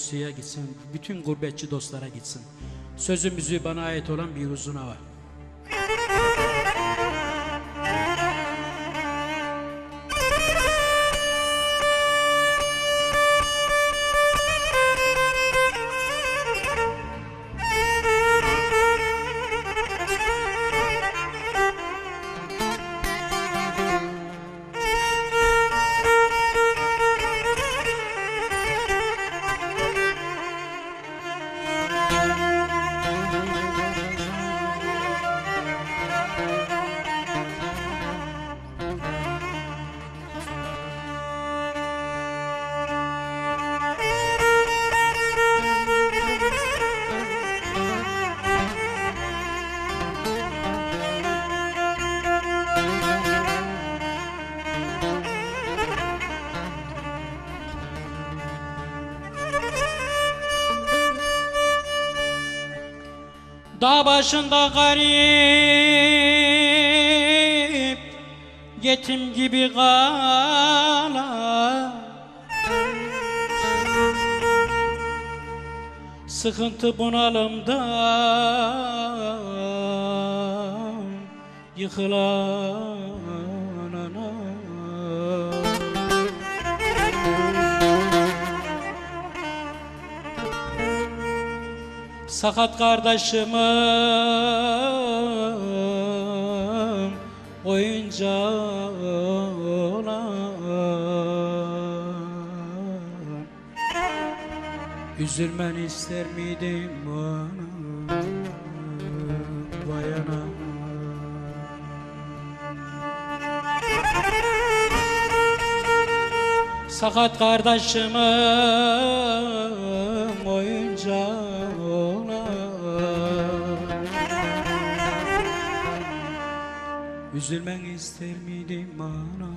suya gitsin, bütün gurbetçi dostlara gitsin. Sözü müziği bana ait olan bir uzun hava. Dağ başında garip Yetim gibi kala Sıkıntı bunalımdan Yıkılan. ana Sakat kardeşimim oyuncağı olan Üzülmeni ister miydim bana? Vay anam Sakat kardeşimim oyuncağı Üzülmen ister miydim ana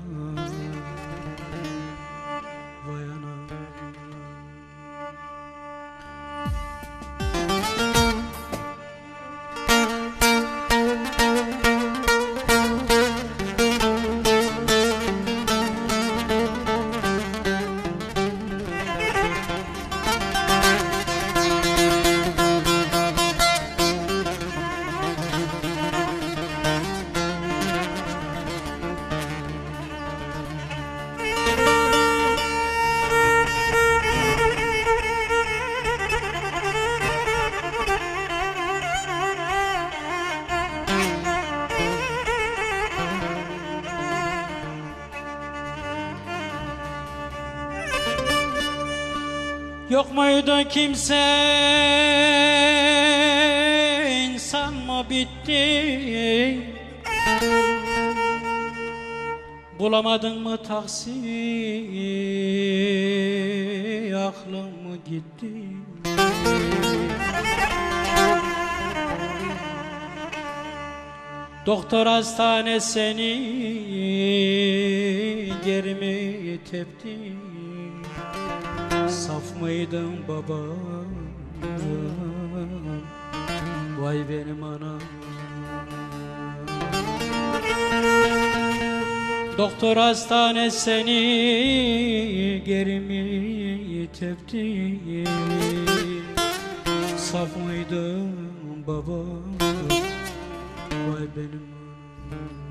Yok muydu kimse? İnsan mı bitti? Bulamadın mı taksi? Aklın mı gitti? Doktor hastane seni geri mi tepti Saf mıydın baba Vay benim anam. Doktor hastane seni geri mi tepti? Saf mıydın baba Vay benim anam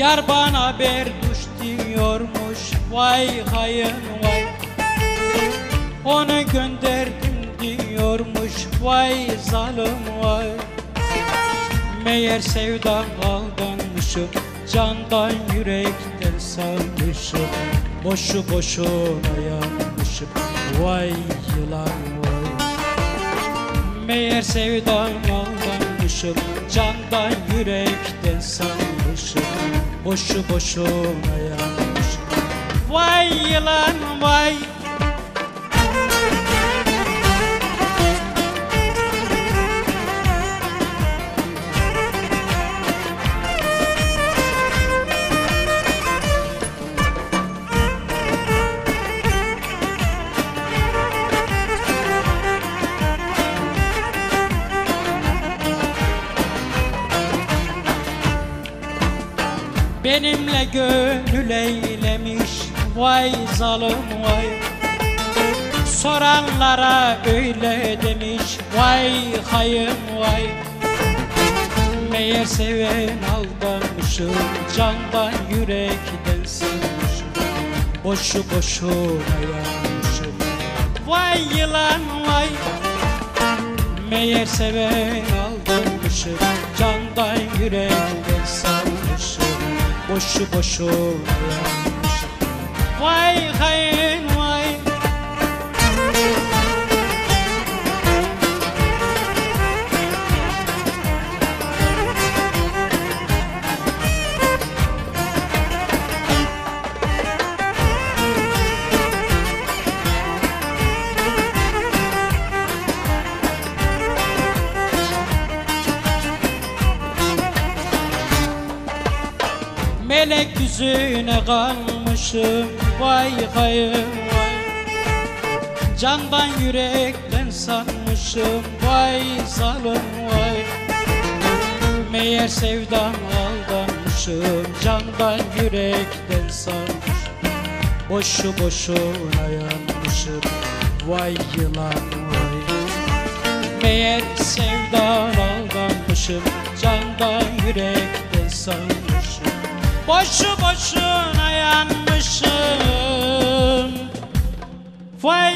Yar bana berduş diyormuş. Vay hayın vay. Onu gönderdim diyormuş. Vay zalim vay. Meğer sevdan aldanmışım Candan yürekten sanmışım Boşu boşuna yanmışım Vay yılan vay. Meğer sevdan aldanmışım Candan yürekten yanmışım Boşu boşuna yanmışım Vay yılan vay. Benimle gönül eylemiş Vay zalim vay. Soranlara öyle demiş Vay hayım vay. Meğer seven aldanmışım Candan yürekten sevmişim Boşu boşuna yanmışım Vay yılan vay. Meğer seven aldanmışım Candan yürekten Boşu boşuna yanmışım Vay yüzüne kalmışım Vay hayım vay. Candan yürekten sanmışım Vay zalim vay. Meğer sevdam aldanmışım Candan yürekten sanmışım Boşu boşuna yanmışım Vay yılan vay. Meğer sevdan aldanmışım Candan yürekten sanmışım Boşu boşuna yanmışım. Vay